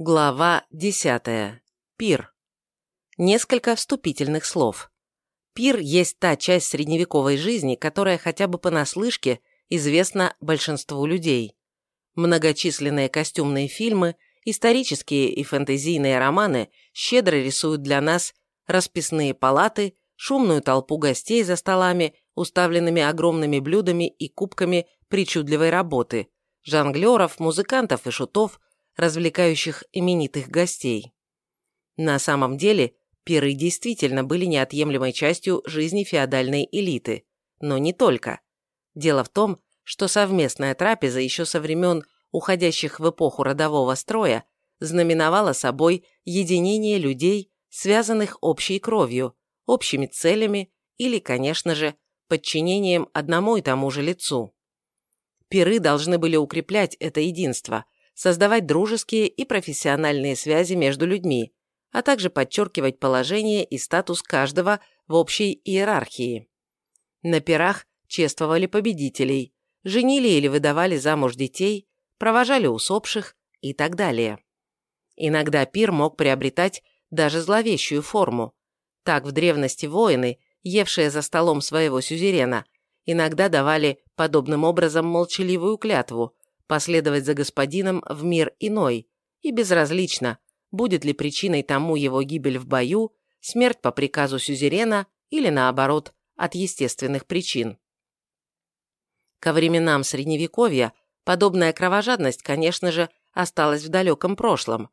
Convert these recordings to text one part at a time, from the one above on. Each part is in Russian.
Глава 10. Пир. Несколько вступительных слов. Пир есть та часть средневековой жизни, которая хотя бы понаслышке известна большинству людей. Многочисленные костюмные фильмы, исторические и фэнтезийные романы щедро рисуют для нас расписные палаты, шумную толпу гостей за столами, уставленными огромными блюдами и кубками причудливой работы, жонглеров, музыкантов и шутов – развлекающих именитых гостей. На самом деле, пиры действительно были неотъемлемой частью жизни феодальной элиты, но не только. Дело в том, что совместная трапеза еще со времен уходящих в эпоху родового строя знаменовала собой единение людей, связанных общей кровью, общими целями или, конечно же, подчинением одному и тому же лицу. Пиры должны были укреплять это единство – создавать дружеские и профессиональные связи между людьми, а также подчеркивать положение и статус каждого в общей иерархии. На пирах чествовали победителей, женили или выдавали замуж детей, провожали усопших и так далее. Иногда пир мог приобретать даже зловещую форму. Так в древности воины, евшие за столом своего сюзерена, иногда давали подобным образом молчаливую клятву, последовать за господином в мир иной, и безразлично, будет ли причиной тому его гибель в бою, смерть по приказу сюзерена или, наоборот, от естественных причин. Ко временам Средневековья подобная кровожадность, конечно же, осталась в далеком прошлом.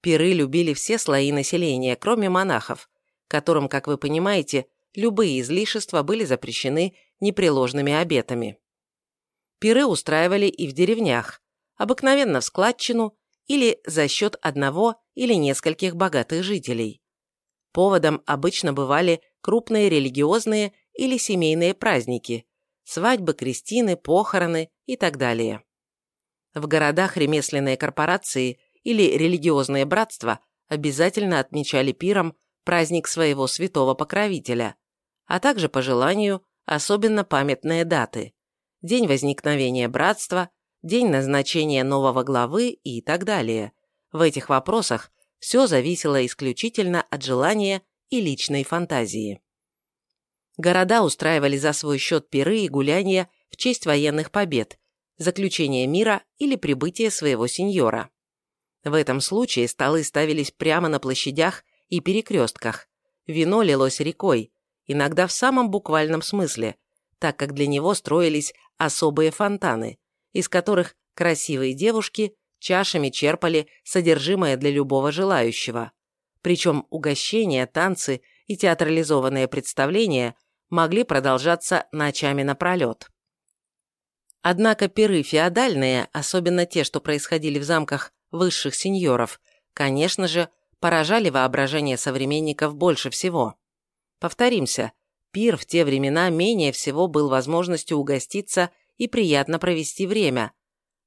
Пиры любили все слои населения, кроме монахов, которым, как вы понимаете, любые излишества были запрещены непреложными обетами. Пиры устраивали и в деревнях, обыкновенно в складчину или за счет одного или нескольких богатых жителей. Поводом обычно бывали крупные религиозные или семейные праздники, свадьбы, крестины, похороны и так далее. В городах ремесленные корпорации или религиозные братства обязательно отмечали пиром праздник своего святого покровителя, а также по желанию особенно памятные даты день возникновения братства, день назначения нового главы и так далее. В этих вопросах все зависело исключительно от желания и личной фантазии. Города устраивали за свой счет пиры и гуляния в честь военных побед, заключения мира или прибытия своего сеньора. В этом случае столы ставились прямо на площадях и перекрестках. Вино лилось рекой, иногда в самом буквальном смысле, так как для него строились особые фонтаны, из которых красивые девушки чашами черпали содержимое для любого желающего. Причем угощения, танцы и театрализованные представления могли продолжаться ночами напролет. Однако пиры феодальные, особенно те, что происходили в замках высших сеньоров, конечно же, поражали воображение современников больше всего. Повторимся, Пир в те времена менее всего был возможностью угоститься и приятно провести время.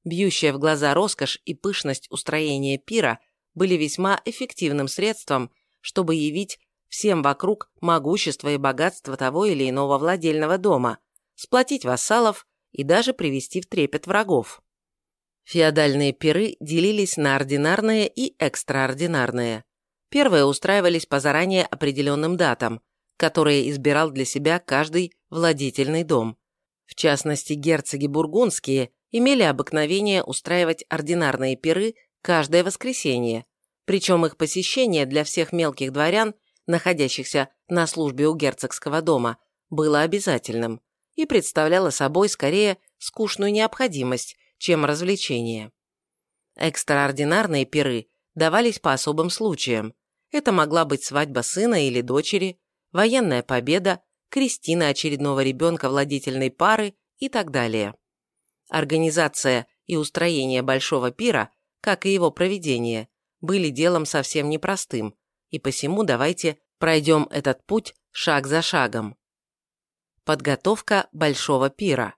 Бьющая в глаза роскошь и пышность устроения пира были весьма эффективным средством, чтобы явить всем вокруг могущество и богатство того или иного владельного дома, сплотить вассалов и даже привести в трепет врагов. Феодальные пиры делились на ординарные и экстраординарные. Первые устраивались по заранее определенным датам, которые избирал для себя каждый владетельный дом. В частности, герцоги бургундские имели обыкновение устраивать ординарные пиры каждое воскресенье, причем их посещение для всех мелких дворян, находящихся на службе у герцогского дома, было обязательным и представляло собой скорее скучную необходимость, чем развлечение. Экстраординарные пиры давались по особым случаям. Это могла быть свадьба сына или дочери, военная победа, крестина очередного ребенка владетельной пары и так далее. Организация и устроение большого пира, как и его проведение, были делом совсем непростым, и посему давайте пройдем этот путь шаг за шагом. Подготовка большого пира.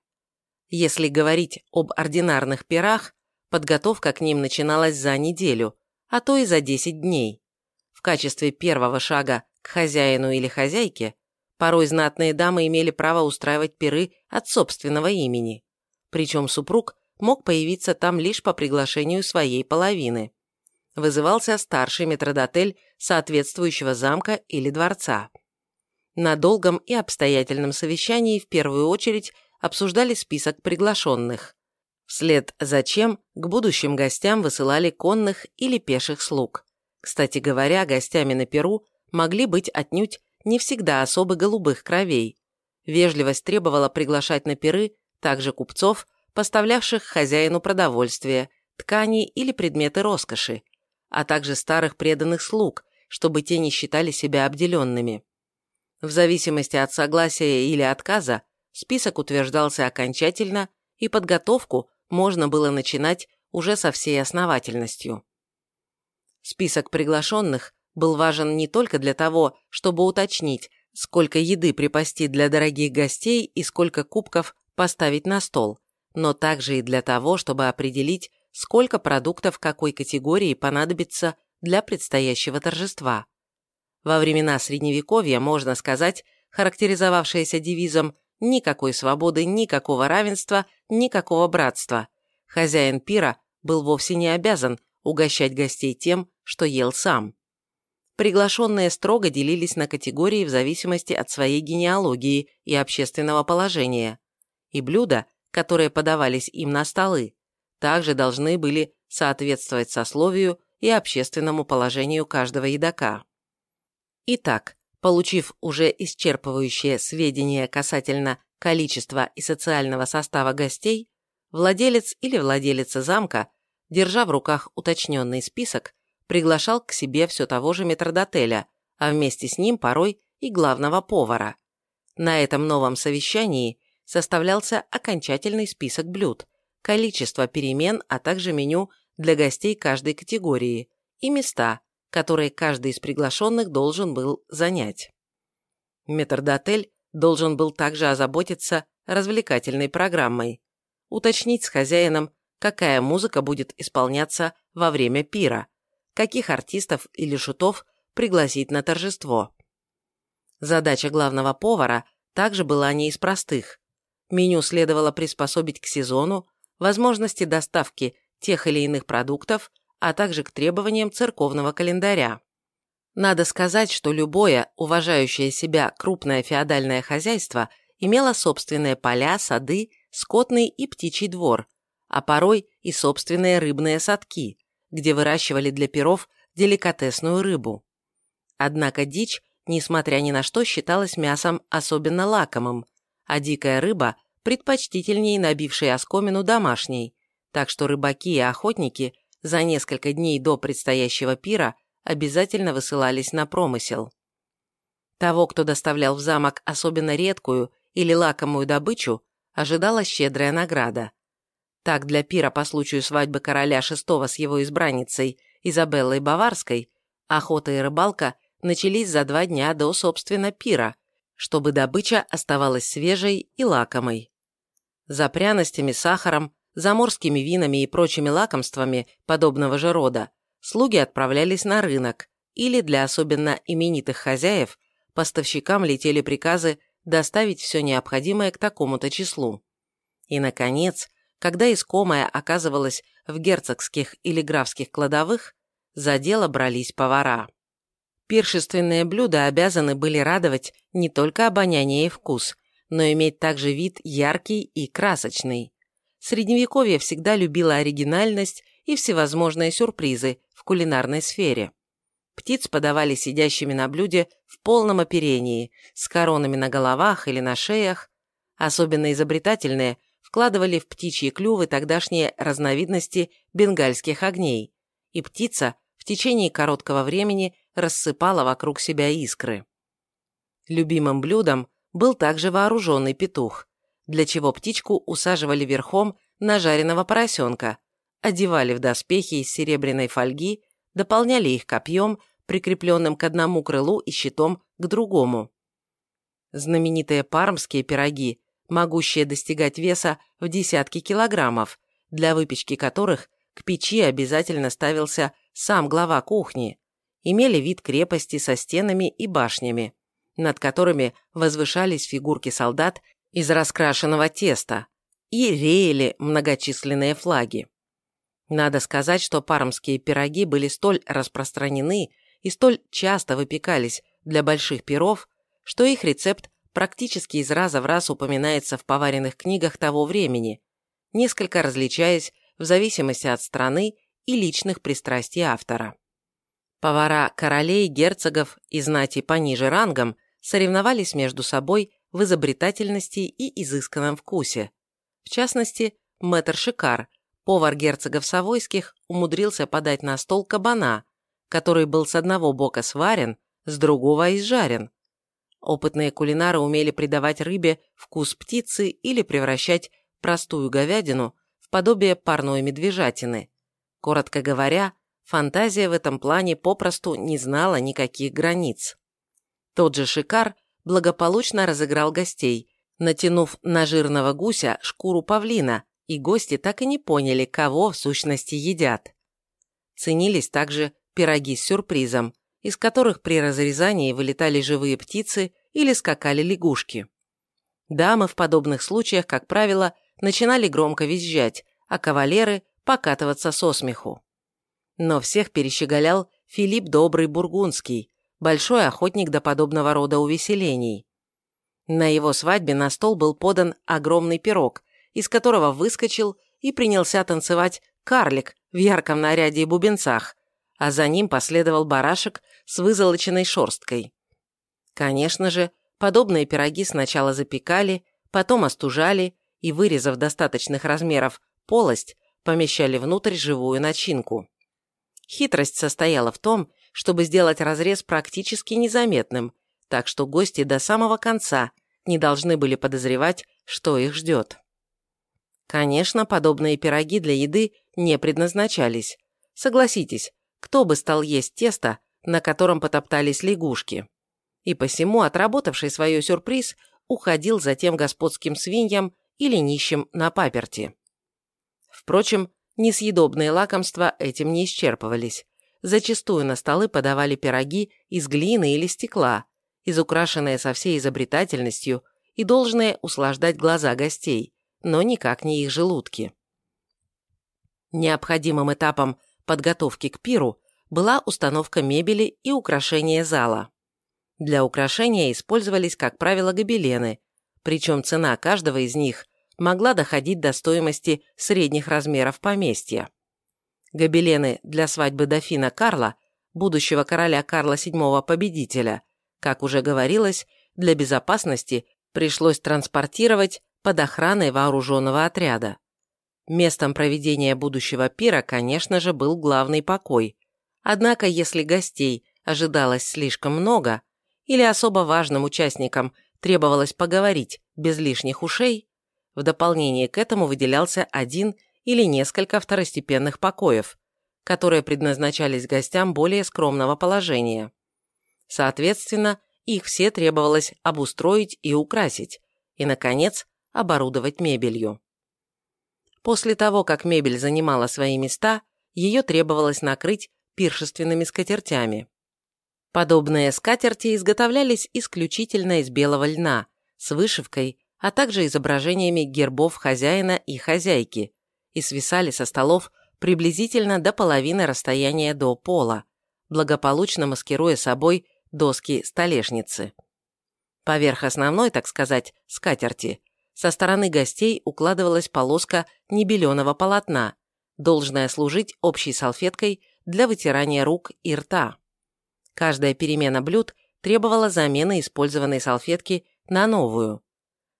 Если говорить об ординарных пирах, подготовка к ним начиналась за неделю, а то и за 10 дней. В качестве первого шага к хозяину или хозяйке, порой знатные дамы имели право устраивать пиры от собственного имени. Причем супруг мог появиться там лишь по приглашению своей половины. вызывался старший метродотель соответствующего замка или дворца. На долгом и обстоятельном совещании в первую очередь обсуждали список приглашенных. Вслед за чем к будущим гостям высылали конных или пеших слуг. Кстати говоря, гостями на Перу могли быть отнюдь не всегда особы голубых кровей. Вежливость требовала приглашать на пиры также купцов, поставлявших хозяину продовольствие, ткани или предметы роскоши, а также старых преданных слуг, чтобы те не считали себя обделенными. В зависимости от согласия или отказа список утверждался окончательно, и подготовку можно было начинать уже со всей основательностью. Список приглашенных был важен не только для того, чтобы уточнить, сколько еды припасти для дорогих гостей и сколько кубков поставить на стол, но также и для того, чтобы определить, сколько продуктов какой категории понадобится для предстоящего торжества. Во времена Средневековья, можно сказать, характеризовавшееся девизом «никакой свободы, никакого равенства, никакого братства», хозяин пира был вовсе не обязан угощать гостей тем, что ел сам. Приглашенные строго делились на категории в зависимости от своей генеалогии и общественного положения, и блюда, которые подавались им на столы, также должны были соответствовать сословию и общественному положению каждого едока. Итак, получив уже исчерпывающие сведения касательно количества и социального состава гостей, владелец или владелица замка, держа в руках уточненный список, приглашал к себе все того же метрдотеля, а вместе с ним порой и главного повара. На этом новом совещании составлялся окончательный список блюд, количество перемен, а также меню для гостей каждой категории и места, которые каждый из приглашенных должен был занять. Метрдотель должен был также озаботиться развлекательной программой, уточнить с хозяином, какая музыка будет исполняться во время пира, каких артистов или шутов пригласить на торжество. Задача главного повара также была не из простых. Меню следовало приспособить к сезону, возможности доставки тех или иных продуктов, а также к требованиям церковного календаря. Надо сказать, что любое уважающее себя крупное феодальное хозяйство имело собственные поля, сады, скотный и птичий двор, а порой и собственные рыбные садки, где выращивали для перов деликатесную рыбу. Однако дичь, несмотря ни на что, считалась мясом особенно лакомым, а дикая рыба предпочтительнее набившей оскомину домашней, так что рыбаки и охотники за несколько дней до предстоящего пира обязательно высылались на промысел. Того, кто доставлял в замок особенно редкую или лакомую добычу, ожидала щедрая награда. Так, для пира по случаю свадьбы короля VI с его избранницей Изабеллой Баварской охота и рыбалка начались за два дня до, собственно, пира, чтобы добыча оставалась свежей и лакомой. За пряностями, сахаром, заморскими винами и прочими лакомствами подобного же рода слуги отправлялись на рынок, или для особенно именитых хозяев поставщикам летели приказы доставить все необходимое к такому-то числу. И, наконец, когда искомая оказывалась в герцогских или графских кладовых, за дело брались повара. Пиршественные блюда обязаны были радовать не только обоняние и вкус, но иметь также вид яркий и красочный. Средневековье всегда любило оригинальность и всевозможные сюрпризы в кулинарной сфере. Птиц подавали сидящими на блюде в полном оперении, с коронами на головах или на шеях. Особенно изобретательные вкладывали в птичьи клювы тогдашние разновидности бенгальских огней, и птица в течение короткого времени рассыпала вокруг себя искры. Любимым блюдом был также вооруженный петух, для чего птичку усаживали верхом на жареного поросенка, одевали в доспехи из серебряной фольги, дополняли их копьем, прикрепленным к одному крылу и щитом к другому. Знаменитые пармские пироги, могущие достигать веса в десятки килограммов, для выпечки которых к печи обязательно ставился сам глава кухни, имели вид крепости со стенами и башнями над которыми возвышались фигурки солдат из раскрашенного теста, и реяли многочисленные флаги. Надо сказать, что пармские пироги были столь распространены и столь часто выпекались для больших пиров, что их рецепт практически из раза в раз упоминается в поваренных книгах того времени, несколько различаясь в зависимости от страны и личных пристрастий автора. Повара королей, герцогов и знати пониже рангом соревновались между собой в изобретательности и изысканном вкусе. В частности, мэтр Шикар, повар герцогов Савойских, умудрился подать на стол кабана, который был с одного бока сварен, с другого изжарен. Опытные кулинары умели придавать рыбе вкус птицы или превращать простую говядину в подобие парной медвежатины. Коротко говоря, фантазия в этом плане попросту не знала никаких границ. Тот же Шикар благополучно разыграл гостей, натянув на жирного гуся шкуру павлина, и гости так и не поняли, кого в сущности едят. Ценились также пироги с сюрпризом, из которых при разрезании вылетали живые птицы или скакали лягушки. Дамы в подобных случаях, как правило, начинали громко визжать, а кавалеры – покатываться со смеху. Но всех перещеголял Филипп Добрый Бургундский, большой охотник до подобного рода увеселений. На его свадьбе на стол был подан огромный пирог, из которого выскочил и принялся танцевать карлик в ярком наряде и бубенцах, а за ним последовал барашек с вызолоченной шерсткой. Конечно же, подобные пироги сначала запекали, потом остужали и, вырезав достаточных размеров полость, помещали внутрь живую начинку. Хитрость состояла в том, чтобы сделать разрез практически незаметным, так что гости до самого конца не должны были подозревать, что их ждет. Конечно, подобные пироги для еды не предназначались. Согласитесь, кто бы стал есть тесто, на котором потоптались лягушки? И посему, отработавший свое сюрприз, уходил за тем господским свиньям или нищим на паперти. Впрочем, несъедобные лакомства этим не исчерпывались. Зачастую на столы подавали пироги из глины или стекла, изукрашенные со всей изобретательностью и должные услаждать глаза гостей, но никак не их желудки. Необходимым этапом подготовки к пиру была установка мебели и украшения зала. Для украшения использовались, как правило, гобелены, причем цена каждого из них могла доходить до стоимости средних размеров поместья. Гобелены для свадьбы дофина Карла, будущего короля Карла VII Победителя, как уже говорилось, для безопасности пришлось транспортировать под охраной вооруженного отряда. Местом проведения будущего пира, конечно же, был главный покой. Однако, если гостей ожидалось слишком много, или особо важным участникам требовалось поговорить без лишних ушей, в дополнение к этому выделялся один или несколько второстепенных покоев, которые предназначались гостям более скромного положения. Соответственно, их все требовалось обустроить и украсить, и, наконец, оборудовать мебелью. После того, как мебель занимала свои места, ее требовалось накрыть пиршественными скатертями. Подобные скатерти изготовлялись исключительно из белого льна, с вышивкой, а также изображениями гербов хозяина и хозяйки, и свисали со столов приблизительно до половины расстояния до пола, благополучно маскируя собой доски столешницы. Поверх основной, так сказать, скатерти, со стороны гостей укладывалась полоска небеленого полотна, должная служить общей салфеткой для вытирания рук и рта. Каждая перемена блюд требовала замены использованной салфетки на новую.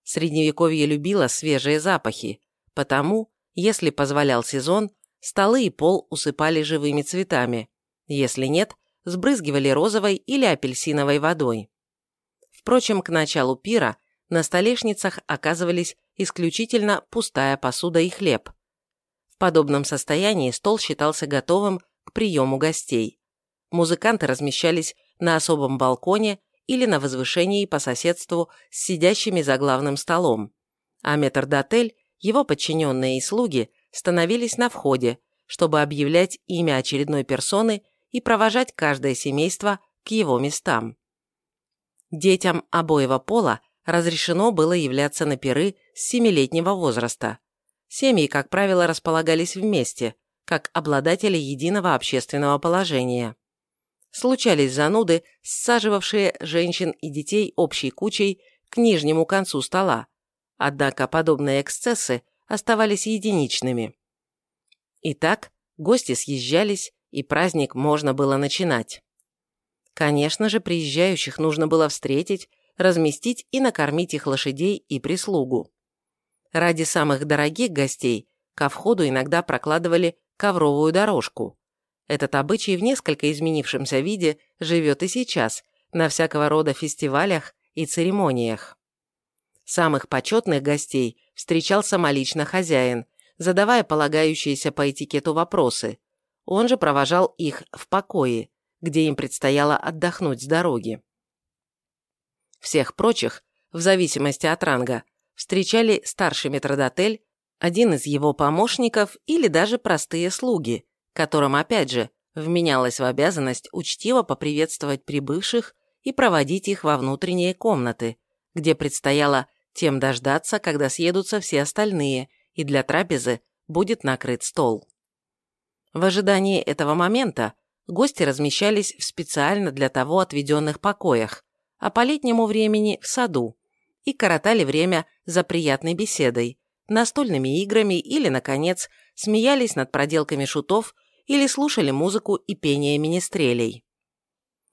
Средневековье любило свежие запахи, потому если позволял сезон, столы и пол усыпали живыми цветами. Если нет, сбрызгивали розовой или апельсиновой водой. Впрочем, к началу пира на столешницах оказывались исключительно пустая посуда и хлеб. В подобном состоянии стол считался готовым приему гостей. Музыканты размещались на особом балконе или на возвышении по соседству с сидящими за главным столом, а метрдотель его подчиненные и слуги становились на входе, чтобы объявлять имя очередной персоны и провожать каждое семейство к его местам. Детям обоего пола разрешено было являться на пиры с семилетнего возраста. Семьи, как правило, располагались вместе, как обладатели единого общественного положения. Случались зануды, саживавшие женщин и детей общей кучей к нижнему концу стола, однако подобные эксцессы оставались единичными. Итак, гости съезжались, и праздник можно было начинать. Конечно же, приезжающих нужно было встретить, разместить и накормить их лошадей и прислугу. Ради самых дорогих гостей ко входу иногда прокладывали ковровую дорожку. Этот обычай в несколько изменившемся виде живет и сейчас, на всякого рода фестивалях и церемониях. Самых почетных гостей встречал самолично хозяин, задавая полагающиеся по этикету вопросы. Он же провожал их в покое, где им предстояло отдохнуть с дороги. Всех прочих, в зависимости от ранга, встречали старший метродотель, один из его помощников или даже простые слуги, которым, опять же, вменялось в обязанность учтиво поприветствовать прибывших и проводить их во внутренние комнаты, где предстояло тем дождаться, когда съедутся все остальные, и для трапезы будет накрыт стол. В ожидании этого момента гости размещались в специально для того отведенных покоях, а по летнему времени в саду, и коротали время за приятной беседой, настольными играми или, наконец, смеялись над проделками шутов или слушали музыку и пение министрелей.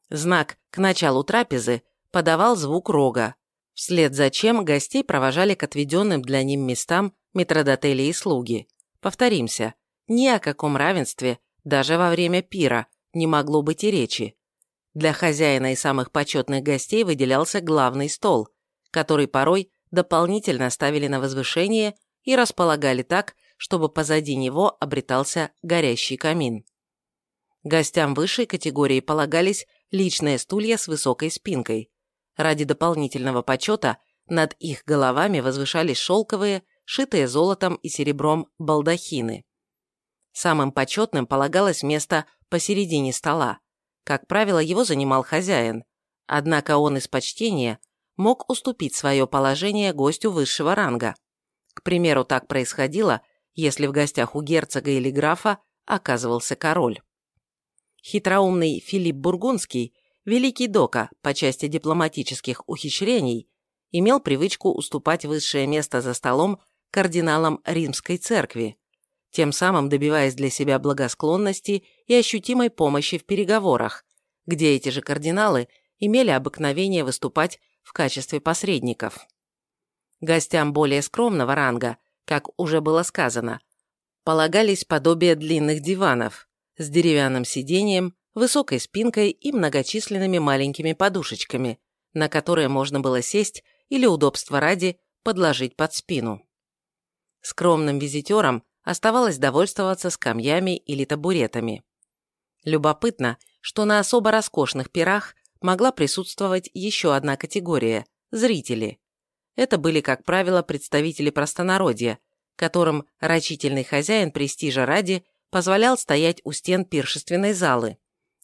Знак к началу трапезы подавал звук рога, вслед за чем гостей провожали к отведенным для ним местам метродотели и слуги. Повторимся, ни о каком равенстве даже во время пира не могло быть и речи. Для хозяина и самых почетных гостей выделялся главный стол, который порой дополнительно ставили на возвышение и располагали так, чтобы позади него обретался горящий камин. Гостям высшей категории полагались личные стулья с высокой спинкой. Ради дополнительного почета над их головами возвышались шелковые, шитые золотом и серебром балдахины. Самым почетным полагалось место посередине стола. Как правило, его занимал хозяин, однако он из почтения мог уступить свое положение гостю высшего ранга. К примеру, так происходило, если в гостях у герцога или графа оказывался король. Хитроумный Филипп Бургундский, великий дока по части дипломатических ухищрений, имел привычку уступать высшее место за столом кардиналам римской церкви, тем самым добиваясь для себя благосклонности и ощутимой помощи в переговорах, где эти же кардиналы имели обыкновение выступать в качестве посредников. Гостям более скромного ранга, как уже было сказано, полагались подобие длинных диванов с деревянным сиденьем, высокой спинкой и многочисленными маленькими подушечками, на которые можно было сесть или удобства ради подложить под спину. Скромным визитерам оставалось довольствоваться скамьями или табуретами. Любопытно, что на особо роскошных пирах могла присутствовать еще одна категория – зрители. Это были, как правило, представители простонародья, которым рачительный хозяин престижа ради позволял стоять у стен пиршественной залы,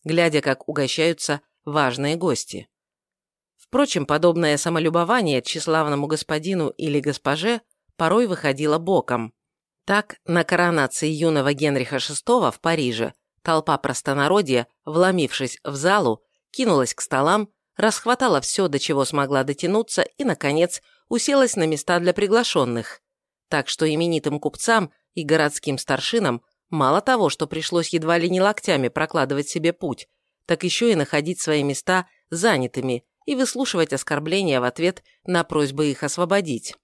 глядя, как угощаются важные гости. Впрочем, подобное самолюбование тщеславному господину или госпоже порой выходило боком. Так, на коронации юного Генриха VI в Париже толпа простонародья, вломившись в залу, кинулась к столам, расхватала все, до чего смогла дотянуться, и, наконец, уселась на места для приглашенных. Так что именитым купцам и городским старшинам мало того, что пришлось едва ли не локтями прокладывать себе путь, так еще и находить свои места занятыми и выслушивать оскорбления в ответ на просьбы их освободить.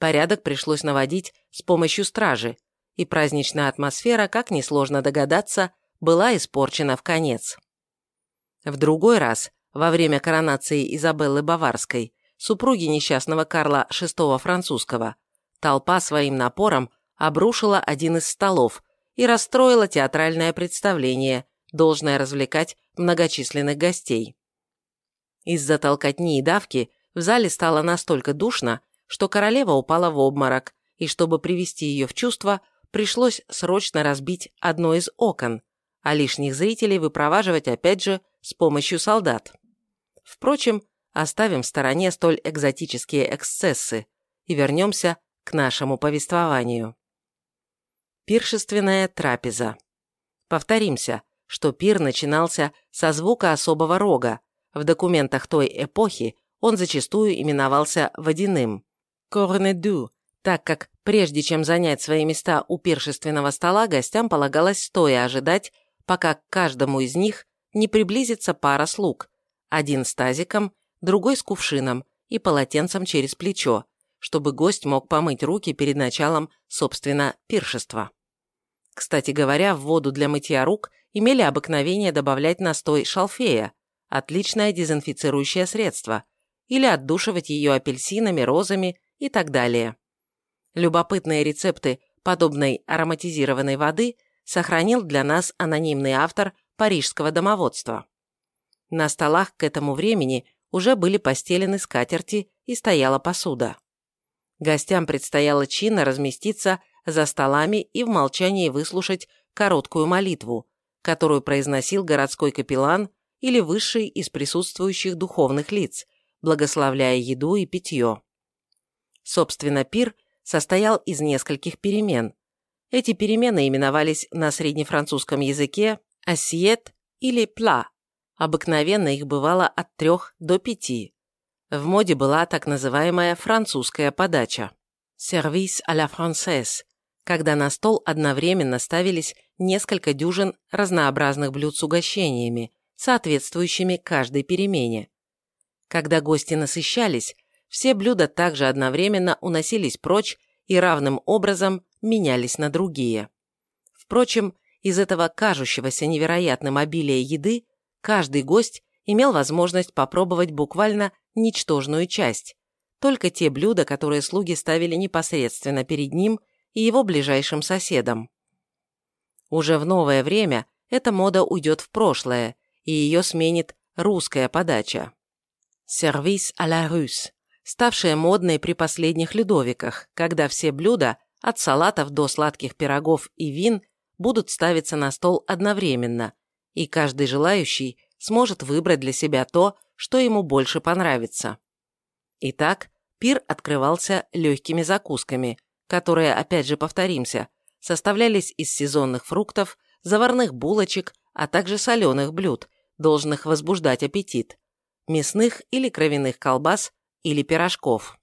Порядок пришлось наводить с помощью стражи, и праздничная атмосфера, как несложно догадаться, была испорчена в конец. В другой раз, во время коронации Изабеллы Баварской, супруги несчастного Карла VI французского, толпа своим напором обрушила один из столов и расстроила театральное представление, должное развлекать многочисленных гостей. Из-за толкотни и давки в зале стало настолько душно, что королева упала в обморок, и чтобы привести ее в чувство, пришлось срочно разбить одно из окон, а лишних зрителей выпроваживать опять же с помощью солдат. Впрочем, оставим в стороне столь экзотические эксцессы и вернемся к нашему повествованию. Пиршественная трапеза. Повторимся, что пир начинался со звука особого рога. В документах той эпохи он зачастую именовался водяным. Корнеду, так как прежде чем занять свои места у пиршественного стола, гостям полагалось стоя ожидать, пока к каждому из них не приблизится пара слуг, один с тазиком, другой с кувшином и полотенцем через плечо, чтобы гость мог помыть руки перед началом, собственно, пиршества. Кстати говоря, в воду для мытья рук имели обыкновение добавлять настой шалфея, отличное дезинфицирующее средство, или отдушивать ее апельсинами, розами и так далее. Любопытные рецепты подобной ароматизированной воды сохранил для нас анонимный автор парижского домоводства. На столах к этому времени уже были постелены скатерти и стояла посуда. Гостям предстояло чинно разместиться за столами и в молчании выслушать короткую молитву, которую произносил городской капеллан или высший из присутствующих духовных лиц, благословляя еду и питье. Собственно, пир состоял из нескольких перемен. Эти перемены именовались на среднефранцузском языке «ассиет» или «пла». Обыкновенно их бывало от трех до пяти. В моде была так называемая французская подача «сервис à la française», когда на стол одновременно ставились несколько дюжин разнообразных блюд с угощениями, соответствующими каждой перемене. Когда гости насыщались, все блюда также одновременно уносились прочь и равным образом менялись на другие. Впрочем, из этого кажущегося невероятным обилия еды каждый гость имел возможность попробовать буквально ничтожную часть, только те блюда, которые слуги ставили непосредственно перед ним и его ближайшим соседом. Уже в новое время эта мода уйдет в прошлое, и ее сменит русская подача. Сервис à la russe, ставшая модной при последних Людовиках, когда все блюда, от салатов до сладких пирогов и вин, будут ставиться на стол одновременно, и каждый желающий сможет выбрать для себя то, что ему больше понравится. Итак, пир открывался легкими закусками, которые, опять же повторимся, составлялись из сезонных фруктов, заварных булочек, а также соленых блюд, должных возбуждать аппетит, мясных или кровяных колбас или пирожков.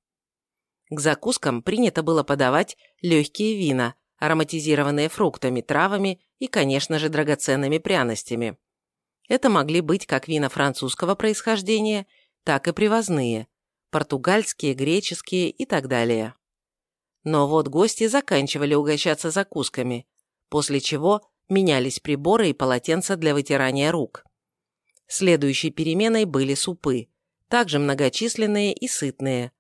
К закускам принято было подавать легкие вина, ароматизированные фруктами, травами и, конечно же, драгоценными пряностями. Это могли быть как вина французского происхождения, так и привозные, португальские, греческие и так далее. Но вот гости заканчивали угощаться закусками, после чего менялись приборы и полотенца для вытирания рук. Следующей переменой были супы, также многочисленные и сытные,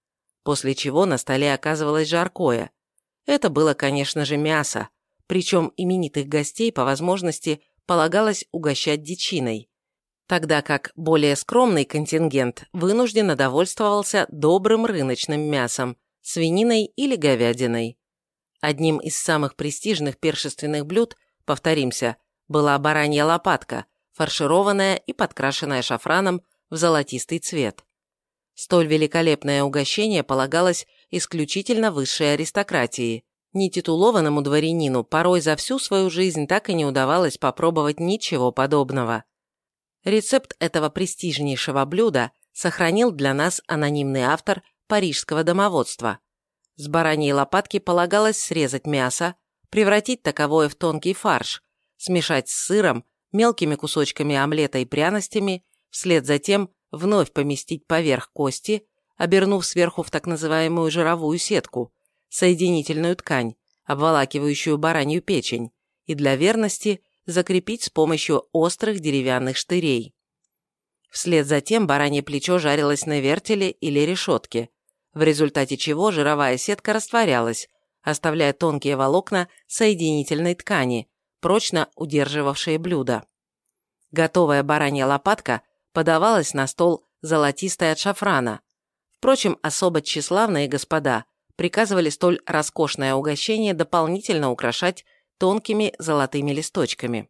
после чего на столе оказывалось жаркое. Это было, конечно же, мясо, причем именитых гостей по возможности полагалось угощать дичиной, тогда как более скромный контингент вынужденно довольствовался добрым рыночным мясом, свининой или говядиной. Одним из самых престижных першественных блюд, повторимся, была баранья лопатка, фаршированная и подкрашенная шафраном в золотистый цвет. Столь великолепное угощение полагалось исключительно высшей аристократии, Нетитулованному дворянину порой за всю свою жизнь так и не удавалось попробовать ничего подобного. Рецепт этого престижнейшего блюда сохранил для нас анонимный автор парижского домоводства. С бараньей лопатки полагалось срезать мясо, превратить таковое в тонкий фарш, смешать с сыром, мелкими кусочками омлета и пряностями, вслед за тем вновь поместить поверх кости, обернув сверху в так называемую жировую сетку, соединительную ткань, обволакивающую баранью печень, и для верности закрепить с помощью острых деревянных штырей. Вслед за тем баранье плечо жарилось на вертеле или решетке, в результате чего жировая сетка растворялась, оставляя тонкие волокна соединительной ткани, прочно удерживавшие блюдо. Готовая баранья лопатка подавалась на стол золотистой от шафрана. Впрочем, особо тщеславные господа приказывали столь роскошное угощение дополнительно украшать тонкими золотыми листочками.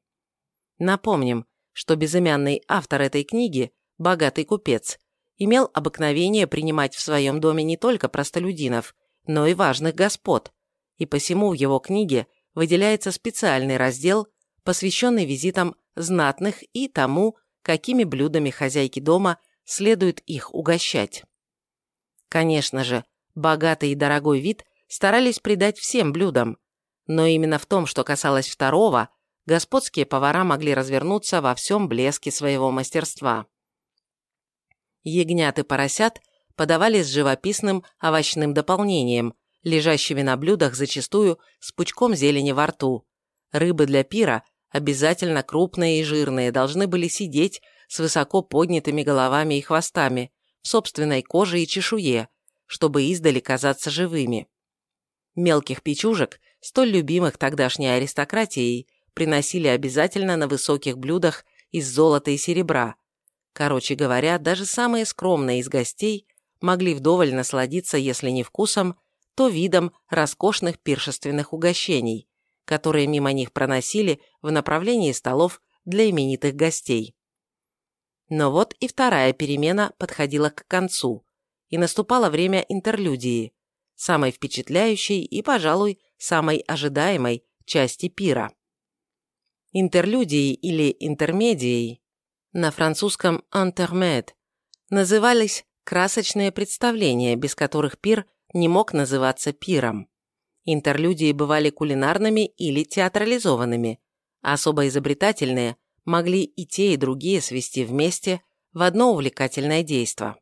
Напомним, что безымянный автор этой книги, богатый купец, имел обыкновение принимать в своем доме не только простолюдинов, но и важных господ, и посему в его книге выделяется специальный раздел, посвященный визитам знатных и тому, какими блюдами хозяйки дома следует их угощать. Конечно же, богатый и дорогой вид старались придать всем блюдам, но именно в том, что касалось второго, господские повара могли развернуться во всем блеске своего мастерства. Ягнят и поросят подавались с живописным овощным дополнением, лежащими на блюдах зачастую с пучком зелени во рту. Рыбы для пира, обязательно крупные и жирные, должны были сидеть с высоко поднятыми головами и хвостами, в собственной коже и чешуе, чтобы издали казаться живыми. Мелких печужек, столь любимых тогдашней аристократией, приносили обязательно на высоких блюдах из золота и серебра. Короче говоря, даже самые скромные из гостей могли вдоволь насладиться, если не вкусом, то видом роскошных пиршественных угощений, которые мимо них проносили в направлении столов для именитых гостей. Но вот и вторая перемена подходила к концу, и наступало время интерлюдии, самой впечатляющей и, пожалуй, самой ожидаемой части пира. Интерлюдией или интермедией, на французском «intermed», назывались красочные представления, без которых пир не мог называться пиром. Интерлюдии бывали кулинарными или театрализованными, а особо изобретательные могли и те, и другие свести вместе в одно увлекательное действо.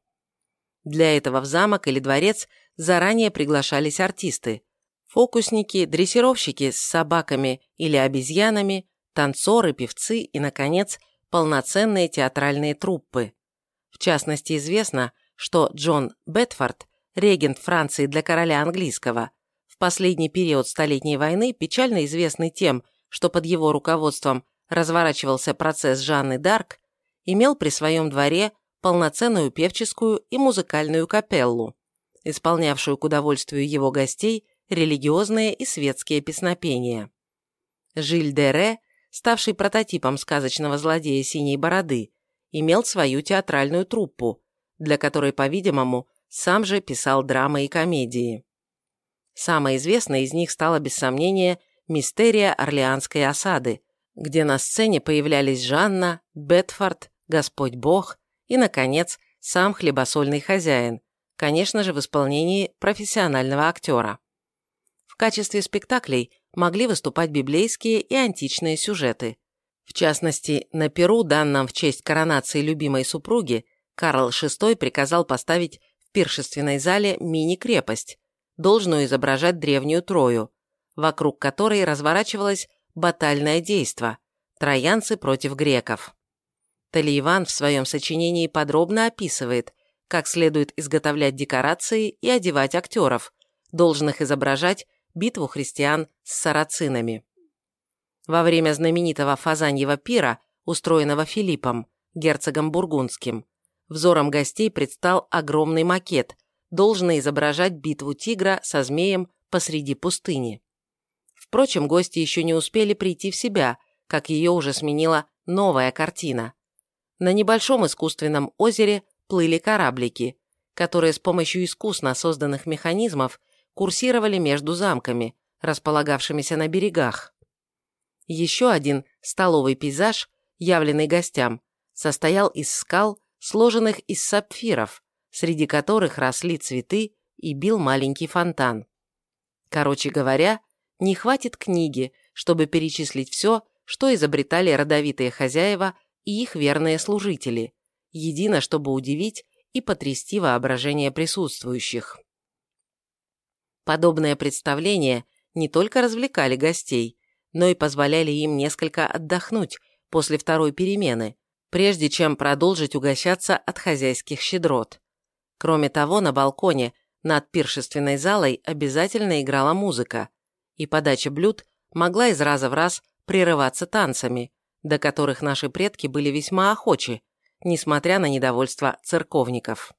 Для этого в замок или дворец заранее приглашались артисты, фокусники, дрессировщики с собаками или обезьянами, танцоры, певцы и, наконец, полноценные театральные труппы. В частности, известно, что Джон Бетфорд, регент Франции для короля английского, в последний период Столетней войны, печально известный тем, что под его руководством разворачивался процесс Жанны Дарк, имел при своем дворе полноценную певческую и музыкальную капеллу, исполнявшую к удовольствию его гостей религиозные и светские песнопения. Жиль де Ре, ставший прототипом сказочного злодея Синей Бороды, имел свою театральную труппу, для которой, по-видимому, сам же писал драмы и комедии. Самой известной из них стала, без сомнения, «Мистерия Орлеанской осады», где на сцене появлялись Жанна, Бетфорд, Господь Бог и, наконец, сам хлебосольный хозяин, конечно же, в исполнении профессионального актера. В качестве спектаклей могли выступать библейские и античные сюжеты. В частности, на Перу, данном в честь коронации любимой супруги, Карл VI приказал поставить в пиршественной зале мини-крепость, должную изображать древнюю Трою, вокруг которой разворачивалось батальное действо – троянцы против греков. Талиеван в своем сочинении подробно описывает, как следует изготовлять декорации и одевать актеров, должных изображать битву христиан с сарацинами. Во время знаменитого Фазаньева пира, устроенного Филиппом, герцогом Бургундским, взором гостей предстал огромный макет, должный изображать битву тигра со змеем посреди пустыни. Впрочем, гости еще не успели прийти в себя, как ее уже сменила новая картина. На небольшом искусственном озере плыли кораблики, которые с помощью искусно созданных механизмов курсировали между замками, располагавшимися на берегах. Еще один столовый пейзаж, явленный гостям, состоял из скал, сложенных из сапфиров, среди которых росли цветы и бил маленький фонтан. Короче говоря, не хватит книги, чтобы перечислить все, что изобретали родовитые хозяева и их верные служители, едино чтобы удивить и потрясти воображение присутствующих. Подобные представления не только развлекали гостей, но и позволяли им несколько отдохнуть после второй перемены, прежде чем продолжить угощаться от хозяйских щедрот. Кроме того, на балконе над пиршественной залой обязательно играла музыка, и подача блюд могла из раза в раз прерываться танцами, до которых наши предки были весьма охочи, несмотря на недовольство церковников.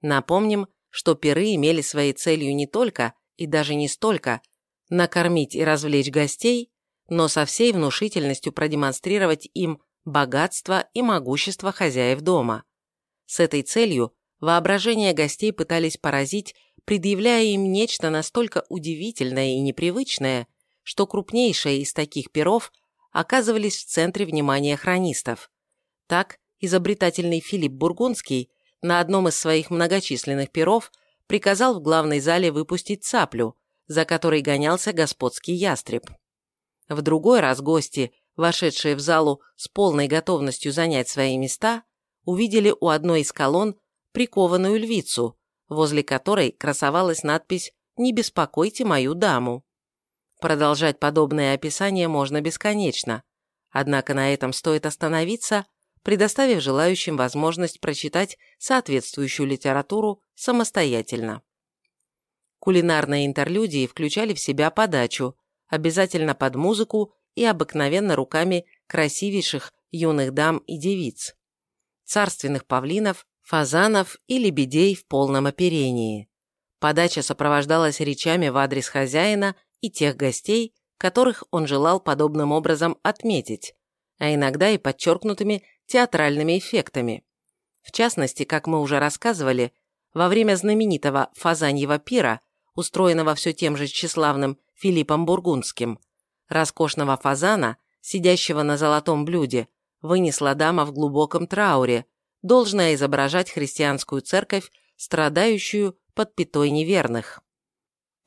Напомним, что пиры имели своей целью не только и даже не столько накормить и развлечь гостей, но со всей внушительностью продемонстрировать им богатство и могущество хозяев дома. С этой целью воображение гостей пытались поразить, предъявляя им нечто настолько удивительное и непривычное, что крупнейшие из таких перов оказывались в центре внимания хронистов. Так, изобретательный Филипп Бургундский на одном из своих многочисленных перов приказал в главной зале выпустить цаплю, за которой гонялся господский ястреб. В другой раз гости, вошедшие в залу с полной готовностью занять свои места, увидели у одной из колонн прикованную львицу, возле которой красовалась надпись «Не беспокойте мою даму». Продолжать подобное описание можно бесконечно, однако на этом стоит остановиться, предоставив желающим возможность прочитать соответствующую литературу самостоятельно. Кулинарные интерлюдии включали в себя подачу, обязательно под музыку и обыкновенно руками красивейших юных дам и девиц, царственных павлинов, фазанов и лебедей в полном оперении. Подача сопровождалась речами в адрес хозяина и тех гостей, которых он желал подобным образом отметить, а иногда и подчеркнутыми театральными эффектами. В частности, как мы уже рассказывали, во время знаменитого Фазаньего пира, устроенного все тем же тщеславным Филиппом Бургундским, роскошного фазана, сидящего на золотом блюде, вынесла дама в глубоком трауре, должная изображать христианскую церковь, страдающую под пятой неверных.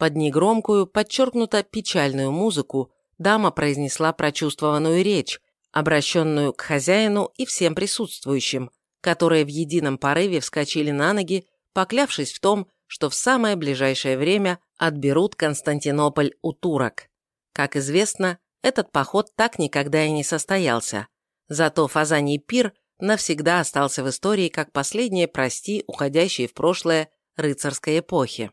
Под негромкую, подчеркнуто печальную музыку дама произнесла прочувствованную речь, обращенную к хозяину и всем присутствующим, которые в едином порыве вскочили на ноги, поклявшись в том, что в самое ближайшее время отберут Константинополь у турок. Как известно, этот поход так никогда и не состоялся. Зато Фазаний пир навсегда остался в истории как последнее прости уходящей в прошлое рыцарской эпохи.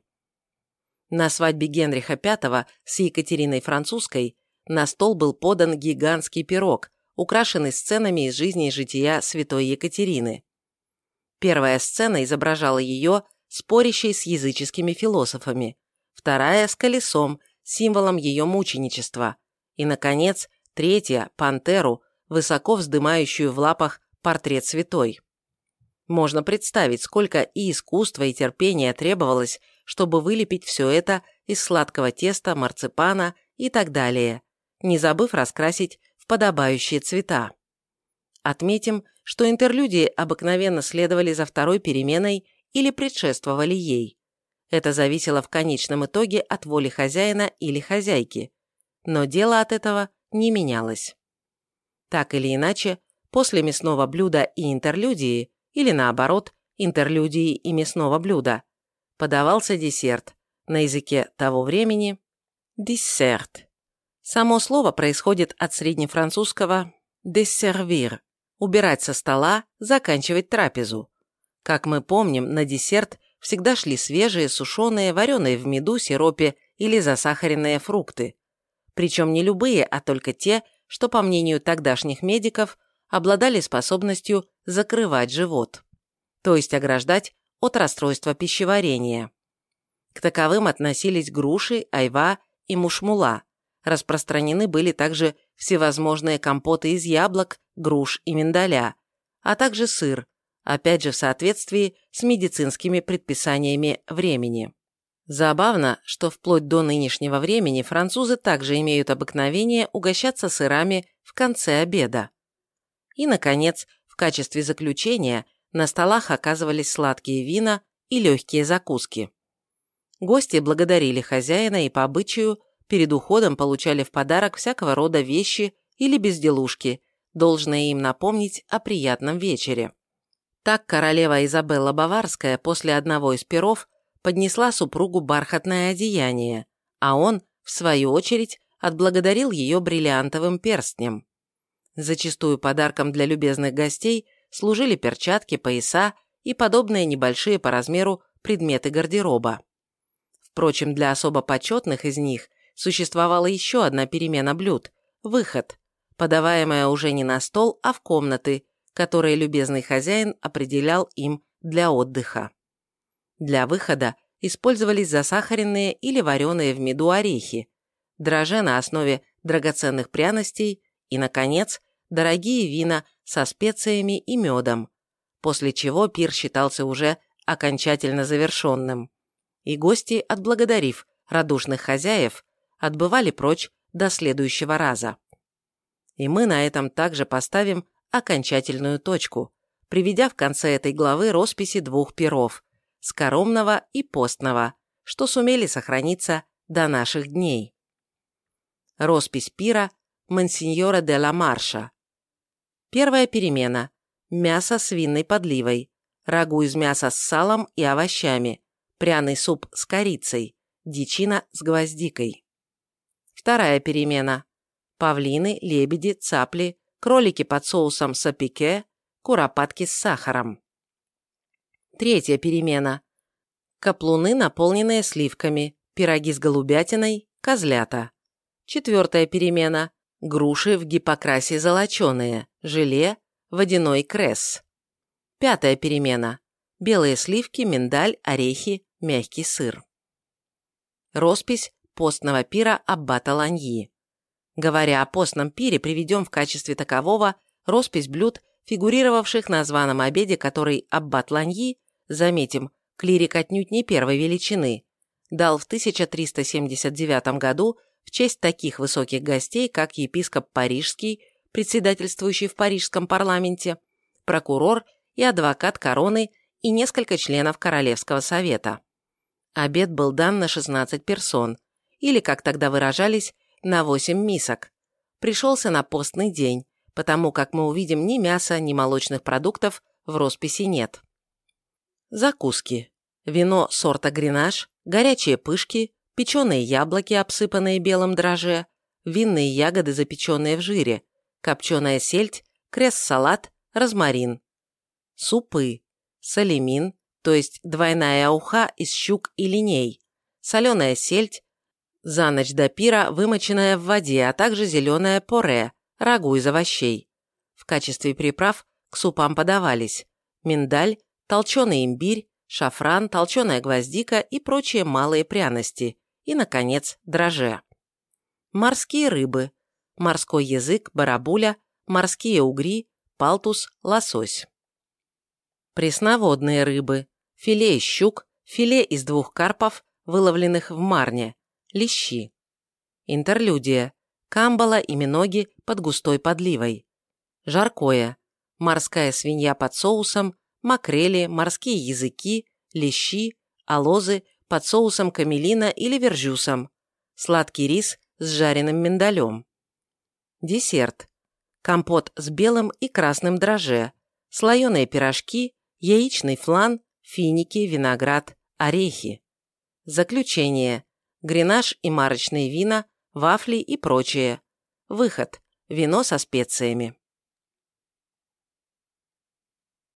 На свадьбе Генриха V с Екатериной Французской на стол был подан гигантский пирог, украшенный сценами из жизни и жития святой Екатерины. Первая сцена изображала ее, спорящей с языческими философами, вторая – с колесом, символом ее мученичества, и, наконец, третья – пантеру, высоко вздымающую в лапах портрет святой. Можно представить, сколько и искусства, и терпения требовалось, чтобы вылепить все это из сладкого теста, марципана и так далее, не забыв раскрасить подобающие цвета. Отметим, что интерлюдии обыкновенно следовали за второй переменой или предшествовали ей. Это зависело в конечном итоге от воли хозяина или хозяйки, но дело от этого не менялось. Так или иначе, после мясного блюда и интерлюдии, или наоборот, интерлюдии и мясного блюда, подавался десерт, на языке того времени – десерт. Само слово происходит от среднефранцузского «desservir» – убирать со стола, заканчивать трапезу. Как мы помним, на десерт всегда шли свежие, сушеные, вареные в меду, сиропе или засахаренные фрукты. Причем не любые, а только те, что, по мнению тогдашних медиков, обладали способностью закрывать живот, то есть ограждать от расстройства пищеварения. К таковым относились груши, айва и мушмула, Распространены были также всевозможные компоты из яблок, груш и миндаля, а также сыр, опять же в соответствии с медицинскими предписаниями времени. Забавно, что вплоть до нынешнего времени французы также имеют обыкновение угощаться сырами в конце обеда. И, наконец, в качестве заключения на столах оказывались сладкие вина и легкие закуски. Гости благодарили хозяина и по обычаю перед уходом получали в подарок всякого рода вещи или безделушки, должное им напомнить о приятном вечере. Так королева Изабелла Баварская после одного из перов поднесла супругу бархатное одеяние, а он, в свою очередь, отблагодарил ее бриллиантовым перстнем. Зачастую подарком для любезных гостей служили перчатки, пояса и подобные небольшие по размеру предметы гардероба. Впрочем, для особо почетных из них существовала еще одна перемена блюд – выход, подаваемая уже не на стол, а в комнаты, которые любезный хозяин определял им для отдыха. Для выхода использовались засахаренные или вареные в меду орехи, дрожжи на основе драгоценных пряностей и, наконец, дорогие вина со специями и медом, после чего пир считался уже окончательно завершенным. И гости, отблагодарив радушных хозяев, отбывали прочь до следующего раза. И мы на этом также поставим окончательную точку, приведя в конце этой главы росписи двух перов – скоромного и постного, что сумели сохраниться до наших дней. Роспись пира Монсеньора де ла Марша. Первая перемена – мясо с винной подливой, рагу из мяса с салом и овощами, пряный суп с корицей, дичина с гвоздикой. Вторая перемена – павлины, лебеди, цапли, кролики под соусом сапике, куропатки с сахаром. Третья перемена – каплуны, наполненные сливками, пироги с голубятиной, козлята. Четвертая перемена – груши в гипокрасе золоченые, желе, водяной кресс. Пятая перемена – белые сливки, миндаль, орехи, мягкий сыр. Роспись постного пира Аббата Ланьи. Говоря о постном пире, приведем в качестве такового роспись блюд, фигурировавших на званом обеде, который Аббат Ланьи, заметим, клирик отнюдь не первой величины, дал в 1379 году в честь таких высоких гостей, как епископ Парижский, председательствующий в парижском парламенте, прокурор и адвокат короны и несколько членов Королевского совета. Обед был дан на 16 персон, или, как тогда выражались, на 8 мисок. Пришелся на постный день, потому как мы увидим ни мяса, ни молочных продуктов в росписи нет. Закуски. Вино сорта гренаж, горячие пышки, печеные яблоки, обсыпанные белым драже, винные ягоды, запеченные в жире, копченая сельдь, крест-салат, розмарин. Супы, салимин, то есть двойная уха из щук и линей, соленая сельдь, за ночь до пира вымоченная в воде, а также зеленое поре, рагу из овощей. В качестве приправ к супам подавались миндаль, толченый имбирь, шафран, толченая гвоздика и прочие малые пряности, и, наконец, драже. Морские рыбы, морской язык, барабуля, морские угри, палтус, лосось. Пресноводные рыбы, филе из щук, филе из двух карпов, выловленных в марне, лещи. Интерлюдия. Камбала и миноги под густой подливой. Жаркое. Морская свинья под соусом, макрели, морские языки, лещи, алозы под соусом камелина или вержусом. Сладкий рис с жареным миндалем. Десерт. Компот с белым и красным драже, слоеные пирожки, яичный флан, финики, виноград, орехи. Заключение. Гренаж и марочные вина, вафли и прочее. Выход. Вино со специями.